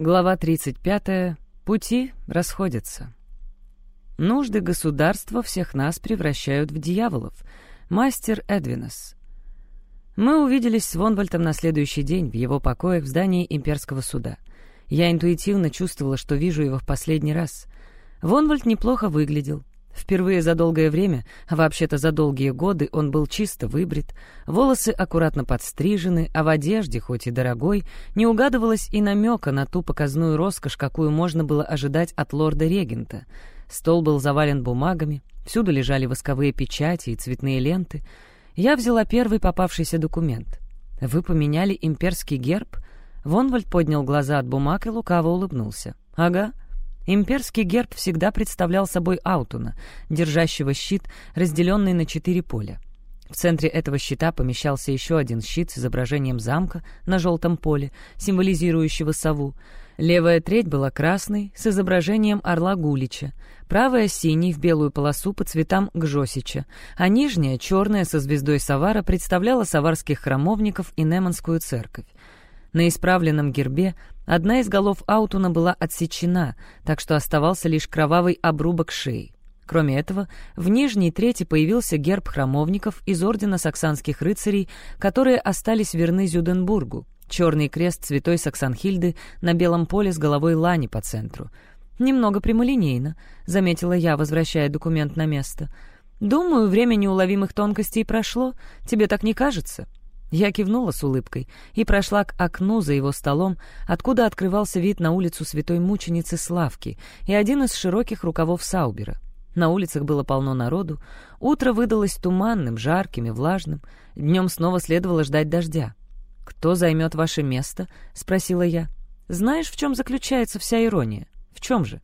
Глава 35. Пути расходятся. Нужды государства всех нас превращают в дьяволов. Мастер Эдвинес. Мы увиделись с Вонвальтом на следующий день в его покоях в здании имперского суда. Я интуитивно чувствовала, что вижу его в последний раз. Вонвальд неплохо выглядел. Впервые за долгое время, вообще-то за долгие годы, он был чисто выбрит, волосы аккуратно подстрижены, а в одежде, хоть и дорогой, не угадывалось и намека на ту показную роскошь, какую можно было ожидать от лорда-регента. Стол был завален бумагами, всюду лежали восковые печати и цветные ленты. Я взяла первый попавшийся документ. «Вы поменяли имперский герб?» Вонвальд поднял глаза от бумаг и лукаво улыбнулся. «Ага». Имперский герб всегда представлял собой Аутуна, держащего щит, разделенный на четыре поля. В центре этого щита помещался еще один щит с изображением замка на желтом поле, символизирующего сову. Левая треть была красной, с изображением орла Гулича, правая — синий в белую полосу по цветам Гжосича, а нижняя, черная, со звездой Савара, представляла саварских храмовников и Неманскую церковь. На исправленном гербе одна из голов Аутуна была отсечена, так что оставался лишь кровавый обрубок шеи. Кроме этого, в нижней трети появился герб храмовников из ордена саксанских рыцарей, которые остались верны Зюденбургу, черный крест святой Саксанхильды на белом поле с головой лани по центру. «Немного прямолинейно», — заметила я, возвращая документ на место. «Думаю, время неуловимых тонкостей прошло. Тебе так не кажется?» Я кивнула с улыбкой и прошла к окну за его столом, откуда открывался вид на улицу святой мученицы Славки и один из широких рукавов Саубера. На улицах было полно народу, утро выдалось туманным, жарким и влажным, днем снова следовало ждать дождя. «Кто займет ваше место?» — спросила я. «Знаешь, в чем заключается вся ирония? В чем же?»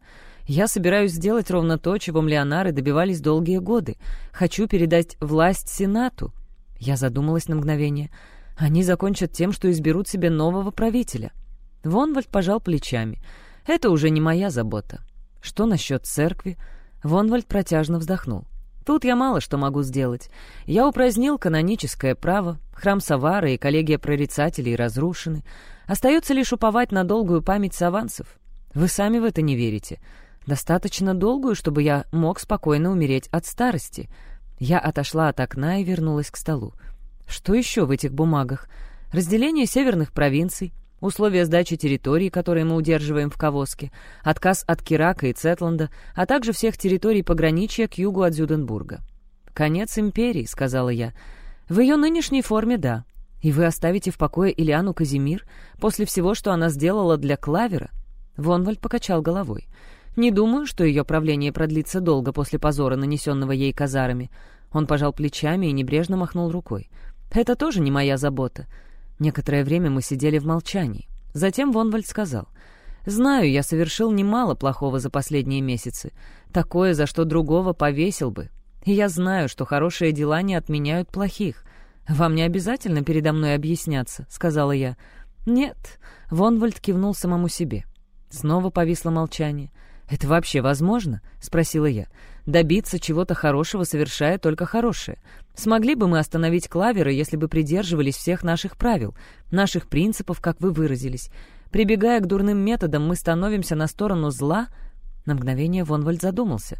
Я собираюсь сделать ровно то, чего млеонары добивались долгие годы. Хочу передать власть Сенату. Я задумалась на мгновение. Они закончат тем, что изберут себе нового правителя. Вонвальд пожал плечами. Это уже не моя забота. Что насчет церкви? Вонвальд протяжно вздохнул. Тут я мало что могу сделать. Я упразднил каноническое право, храм Савара и коллегия прорицателей разрушены. Остается лишь уповать на долгую память саванцев. Вы сами в это не верите. Достаточно долгую, чтобы я мог спокойно умереть от старости — я отошла от окна и вернулась к столу. Что еще в этих бумагах? Разделение северных провинций, условия сдачи территорий, которые мы удерживаем в Кавоске, отказ от Кирака и Цетланда, а также всех территорий пограничья к югу от Зюденбурга. «Конец империи», — сказала я. «В ее нынешней форме — да. И вы оставите в покое Ильяну Казимир после всего, что она сделала для Клавера?» Вонвальд покачал головой. Не думаю, что ее правление продлится долго после позора, нанесенного ей казарами. Он пожал плечами и небрежно махнул рукой. «Это тоже не моя забота». Некоторое время мы сидели в молчании. Затем Вонвальд сказал. «Знаю, я совершил немало плохого за последние месяцы. Такое, за что другого повесил бы. И я знаю, что хорошие дела не отменяют плохих. Вам не обязательно передо мной объясняться», — сказала я. «Нет», — Вонвальд кивнул самому себе. Снова повисло молчание. «Это вообще возможно?» — спросила я. «Добиться чего-то хорошего, совершая только хорошее. Смогли бы мы остановить клавера, если бы придерживались всех наших правил, наших принципов, как вы выразились? Прибегая к дурным методам, мы становимся на сторону зла?» На мгновение Вонвальд задумался.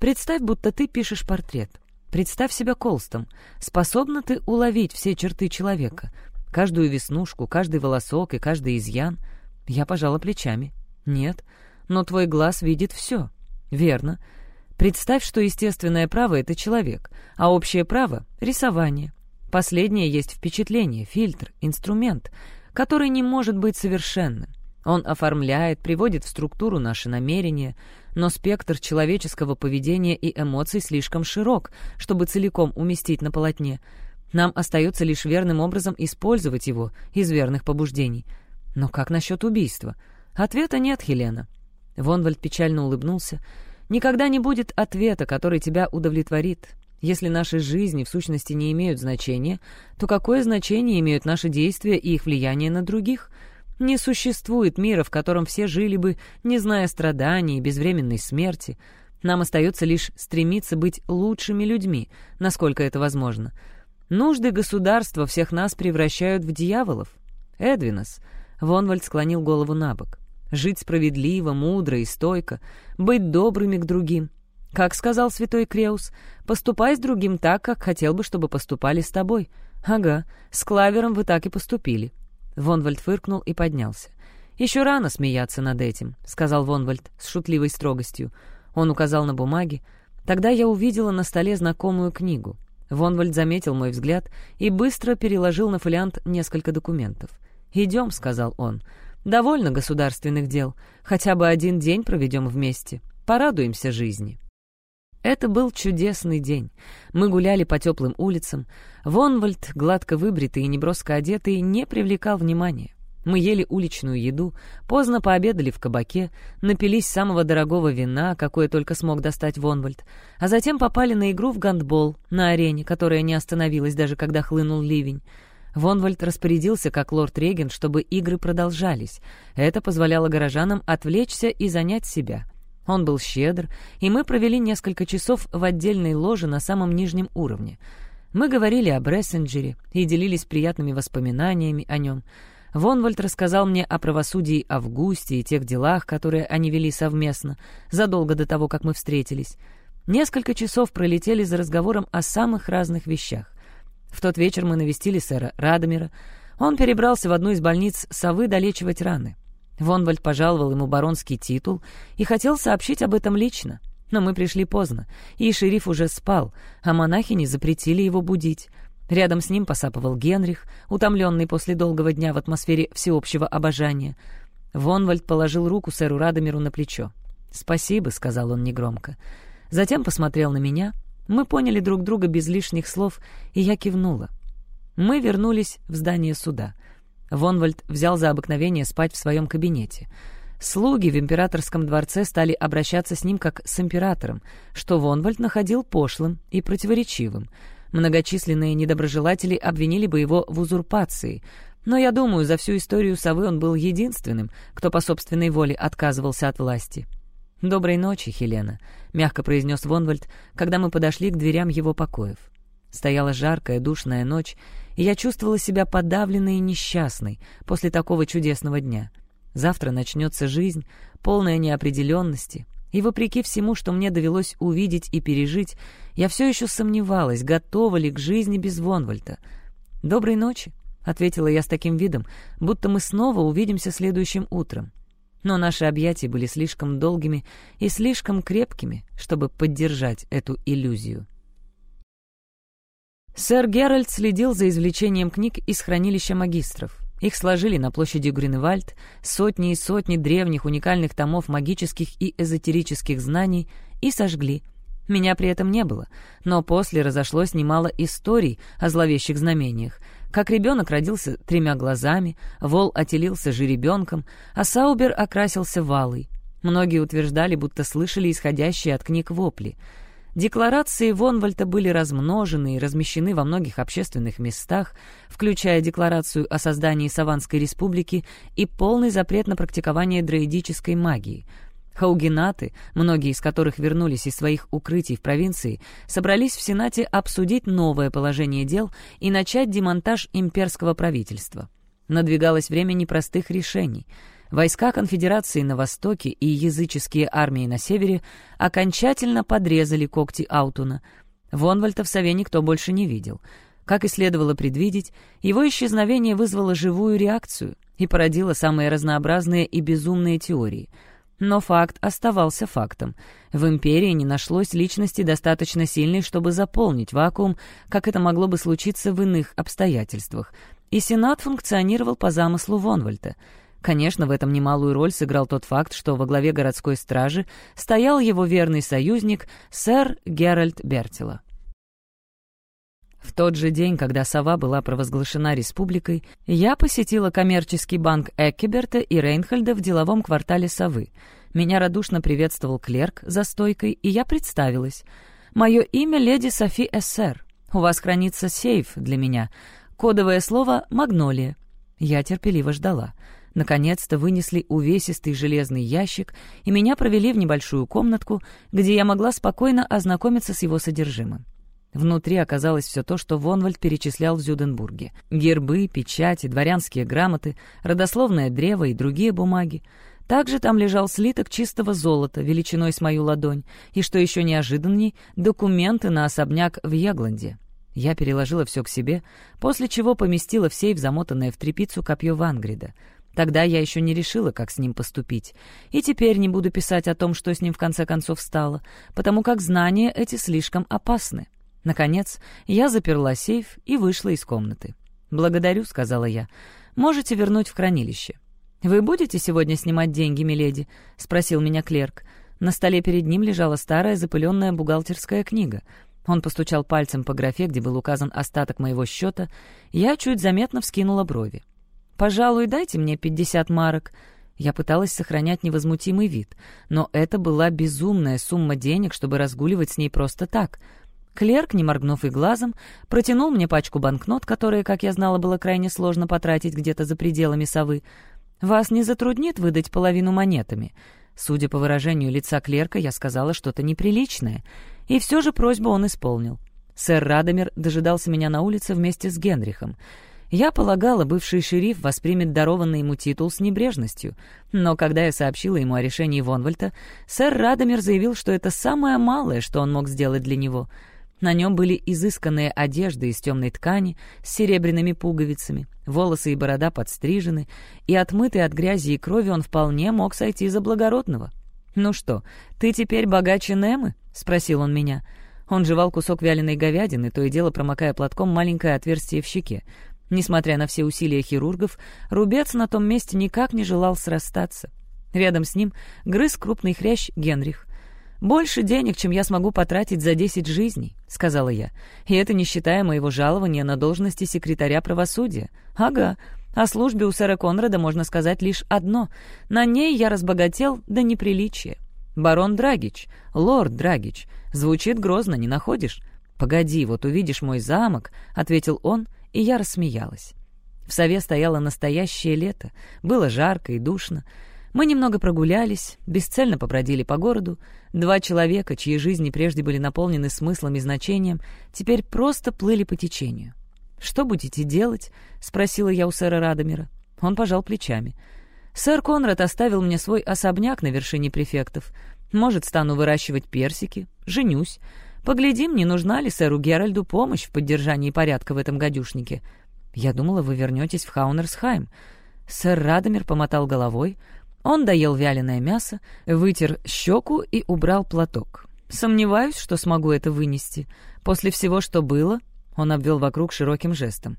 «Представь, будто ты пишешь портрет. Представь себя Колстом. Способна ты уловить все черты человека? Каждую веснушку, каждый волосок и каждый изъян?» Я пожала плечами. «Нет» но твой глаз видит все. Верно. Представь, что естественное право — это человек, а общее право — рисование. Последнее есть впечатление, фильтр, инструмент, который не может быть совершенным. Он оформляет, приводит в структуру наши намерения, но спектр человеческого поведения и эмоций слишком широк, чтобы целиком уместить на полотне. Нам остается лишь верным образом использовать его из верных побуждений. Но как насчет убийства? Ответа нет, Хелена. Вонвальд печально улыбнулся. «Никогда не будет ответа, который тебя удовлетворит. Если наши жизни в сущности не имеют значения, то какое значение имеют наши действия и их влияние на других? Не существует мира, в котором все жили бы, не зная страданий и безвременной смерти. Нам остается лишь стремиться быть лучшими людьми, насколько это возможно. Нужды государства всех нас превращают в дьяволов. Эдвинас». Вонвальд склонил голову на бок. Жить справедливо, мудро и стойко, быть добрыми к другим. Как сказал святой Креус, поступай с другим так, как хотел бы, чтобы поступали с тобой. Ага, с Клавером вы так и поступили. Вонвальд фыркнул и поднялся. «Еще рано смеяться над этим», — сказал Вонвальд с шутливой строгостью. Он указал на бумаги. Тогда я увидела на столе знакомую книгу. Вонвальд заметил мой взгляд и быстро переложил на фолиант несколько документов. «Идем», — сказал он. «Довольно государственных дел. Хотя бы один день проведем вместе. Порадуемся жизни». Это был чудесный день. Мы гуляли по теплым улицам. Вонвальд, гладко выбритый и неброско одетый, не привлекал внимания. Мы ели уличную еду, поздно пообедали в кабаке, напились самого дорогого вина, какое только смог достать Вонвальд, а затем попали на игру в гандбол на арене, которая не остановилась даже когда хлынул ливень. Вонвальд распорядился как лорд-регент, чтобы игры продолжались. Это позволяло горожанам отвлечься и занять себя — он был щедр, и мы провели несколько часов в отдельной ложе на самом нижнем уровне. Мы говорили о Брессенджере и делились приятными воспоминаниями о нем. Вонвальд рассказал мне о правосудии Августе и тех делах, которые они вели совместно, задолго до того, как мы встретились. Несколько часов пролетели за разговором о самых разных вещах. В тот вечер мы навестили сэра Радомира. Он перебрался в одну из больниц совы долечивать раны. Вонвальд пожаловал ему баронский титул и хотел сообщить об этом лично. Но мы пришли поздно, и шериф уже спал, а монахини запретили его будить. Рядом с ним посапывал Генрих, утомленный после долгого дня в атмосфере всеобщего обожания. Вонвальд положил руку сэру Радомиру на плечо. «Спасибо», — сказал он негромко. Затем посмотрел на меня. Мы поняли друг друга без лишних слов, и я кивнула. Мы вернулись в здание суда — Вонвальд взял за обыкновение спать в своем кабинете. Слуги в императорском дворце стали обращаться с ним как с императором, что Вонвальд находил пошлым и противоречивым. Многочисленные недоброжелатели обвинили бы его в узурпации, но, я думаю, за всю историю совы он был единственным, кто по собственной воле отказывался от власти. «Доброй ночи, Хелена», — мягко произнес Вонвальд, когда мы подошли к дверям его покоев. Стояла жаркая, душная ночь, и я чувствовала себя подавленной и несчастной после такого чудесного дня. Завтра начнется жизнь, полная неопределенности, и вопреки всему, что мне довелось увидеть и пережить, я все еще сомневалась, готова ли к жизни без Вонвальта. «Доброй ночи», — ответила я с таким видом, будто мы снова увидимся следующим утром. Но наши объятия были слишком долгими и слишком крепкими, чтобы поддержать эту иллюзию. Сэр Геральт следил за извлечением книг из хранилища магистров. Их сложили на площади Грюневальд, сотни и сотни древних уникальных томов магических и эзотерических знаний, и сожгли. Меня при этом не было, но после разошлось немало историй о зловещих знамениях. Как ребенок родился тремя глазами, вол отелился жеребенком, а Саубер окрасился валой. Многие утверждали, будто слышали исходящие от книг вопли — Декларации Вонвальта были размножены и размещены во многих общественных местах, включая декларацию о создании Саванской республики и полный запрет на практикование дроидической магии. Хаугенаты, многие из которых вернулись из своих укрытий в провинции, собрались в Сенате обсудить новое положение дел и начать демонтаж имперского правительства. Надвигалось время непростых решений — Войска конфедерации на востоке и языческие армии на севере окончательно подрезали когти Аутуна. Вонвальта в Сове никто больше не видел. Как и следовало предвидеть, его исчезновение вызвало живую реакцию и породило самые разнообразные и безумные теории. Но факт оставался фактом. В империи не нашлось личности достаточно сильной, чтобы заполнить вакуум, как это могло бы случиться в иных обстоятельствах. И Сенат функционировал по замыслу Вонвальта — Конечно, в этом немалую роль сыграл тот факт, что во главе городской стражи стоял его верный союзник сэр Геральт Бертила. В тот же день, когда Сова была провозглашена республикой, я посетила коммерческий банк Эккеберта и Рейнхольда в деловом квартале Совы. Меня радушно приветствовал клерк за стойкой, и я представилась. «Мое имя леди Софи Эссер. У вас хранится сейф для меня. Кодовое слово «Магнолия». Я терпеливо ждала. Наконец-то вынесли увесистый железный ящик, и меня провели в небольшую комнатку, где я могла спокойно ознакомиться с его содержимым. Внутри оказалось все то, что Вонвальд перечислял в Зюденбурге. Гербы, печати, дворянские грамоты, родословное древо и другие бумаги. Также там лежал слиток чистого золота, величиной с мою ладонь, и, что еще неожиданней, документы на особняк в Ягланде. Я переложила все к себе, после чего поместила в сейф замотанное в тряпицу копье Вангрида. Тогда я еще не решила, как с ним поступить. И теперь не буду писать о том, что с ним в конце концов стало, потому как знания эти слишком опасны. Наконец, я заперла сейф и вышла из комнаты. «Благодарю», — сказала я. «Можете вернуть в хранилище». «Вы будете сегодня снимать деньги, миледи?» — спросил меня клерк. На столе перед ним лежала старая запыленная бухгалтерская книга. Он постучал пальцем по графе, где был указан остаток моего счета. Я чуть заметно вскинула брови. «Пожалуй, дайте мне пятьдесят марок». Я пыталась сохранять невозмутимый вид, но это была безумная сумма денег, чтобы разгуливать с ней просто так. Клерк, не моргнув и глазом, протянул мне пачку банкнот, которые, как я знала, было крайне сложно потратить где-то за пределами совы. «Вас не затруднит выдать половину монетами?» Судя по выражению лица клерка, я сказала что-то неприличное. И все же просьбу он исполнил. Сэр Радомир дожидался меня на улице вместе с Генрихом. Я полагала, бывший шериф воспримет дарованный ему титул с небрежностью, но когда я сообщила ему о решении Вонвальта, сэр Радомир заявил, что это самое малое, что он мог сделать для него. На нем были изысканные одежды из темной ткани с серебряными пуговицами, волосы и борода подстрижены, и отмытый от грязи и крови он вполне мог сойти за благородного. «Ну что, ты теперь богаче Немы?» — спросил он меня. Он жевал кусок вяленой говядины, то и дело промокая платком маленькое отверстие в щеке. Несмотря на все усилия хирургов, рубец на том месте никак не желал срастаться. Рядом с ним грыз крупный хрящ Генрих. «Больше денег, чем я смогу потратить за десять жизней», — сказала я. «И это не считая моего жалования на должности секретаря правосудия». «Ага. О службе у сэра Конрада можно сказать лишь одно. На ней я разбогател до неприличия. Барон Драгич, лорд Драгич. Звучит грозно, не находишь?» «Погоди, вот увидишь мой замок», — ответил он, и я рассмеялась. В сове стояло настоящее лето, было жарко и душно. Мы немного прогулялись, бесцельно побродили по городу. Два человека, чьи жизни прежде были наполнены смыслом и значением, теперь просто плыли по течению. «Что будете делать?» — спросила я у сэра Радомира. Он пожал плечами. «Сэр Конрад оставил мне свой особняк на вершине префектов. Может, стану выращивать персики, женюсь. Поглядим, не нужна ли сэру Геральду помощь в поддержании порядка в этом гадюшнике. Я думала, вы вернетесь в Хаунерсхайм. Сэр Радомир помотал головой. Он доел вяленое мясо, вытер щеку и убрал платок. «Сомневаюсь, что смогу это вынести. После всего, что было...» Он обвел вокруг широким жестом.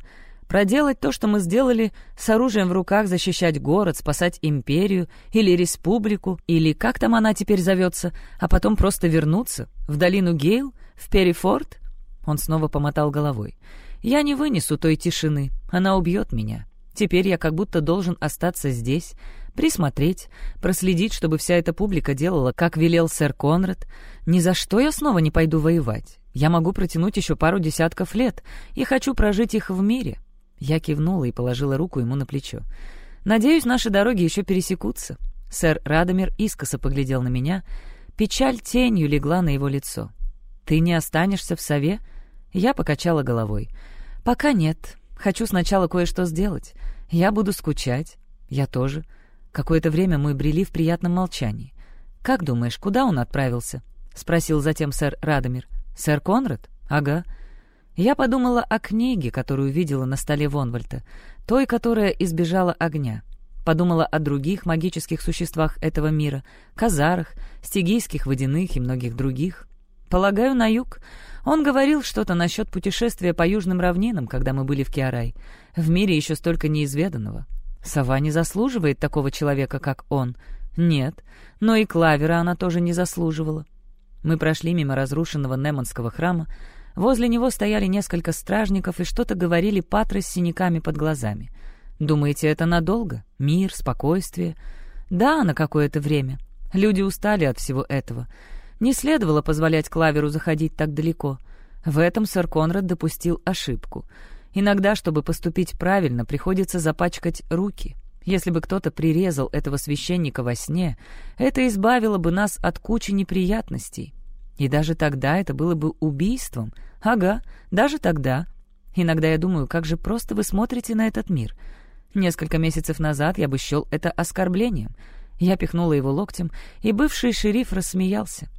«Проделать то, что мы сделали, с оружием в руках защищать город, спасать империю или республику, или как там она теперь зовется, а потом просто вернуться в долину Гейл, в Перифорд?» Он снова помотал головой. «Я не вынесу той тишины. Она убьет меня. Теперь я как будто должен остаться здесь, присмотреть, проследить, чтобы вся эта публика делала, как велел сэр Конрад. Ни за что я снова не пойду воевать. Я могу протянуть еще пару десятков лет и хочу прожить их в мире». Я кивнула и положила руку ему на плечо. «Надеюсь, наши дороги еще пересекутся». Сэр Радомир искоса поглядел на меня. Печаль тенью легла на его лицо. «Ты не останешься в сове?» Я покачала головой. «Пока нет. Хочу сначала кое-что сделать. Я буду скучать. Я тоже». Какое-то время мы брели в приятном молчании. «Как думаешь, куда он отправился?» — спросил затем сэр Радомир. «Сэр Конрад? Ага». Я подумала о книге, которую видела на столе Вонвальта, той, которая избежала огня. Подумала о других магических существах этого мира, казарах, стигийских водяных и многих других. Полагаю, на юг. Он говорил что-то насчет путешествия по южным равнинам, когда мы были в Киарай. В мире еще столько неизведанного. Сова не заслуживает такого человека, как он. Нет, но и Клавера она тоже не заслуживала. Мы прошли мимо разрушенного Неманского храма. Возле него стояли несколько стражников и что-то говорили патры с синяками под глазами. Думаете, это надолго? Мир, спокойствие? Да, на какое-то время. Люди устали от всего этого. Не следовало позволять Клаверу заходить так далеко. В этом сэр Конрад допустил ошибку. Иногда, чтобы поступить правильно, приходится запачкать руки. Если бы кто-то прирезал этого священника во сне, это избавило бы нас от кучи неприятностей. И даже тогда это было бы убийством. Ага, даже тогда. Иногда я думаю, как же просто вы смотрите на этот мир. Несколько месяцев назад я бы счел это оскорблением. Я пихнула его локтем, и бывший шериф рассмеялся.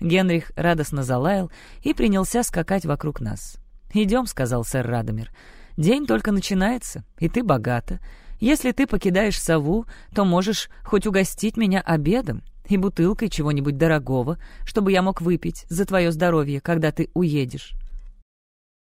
Генрих радостно залаял и принялся скакать вокруг нас. «Идем», — сказал сэр Радомир. «День только начинается, и ты богата. Если ты покидаешь сову, то можешь хоть угостить меня обедом и бутылкой чего-нибудь дорогого, чтобы я мог выпить за твое здоровье, когда ты уедешь».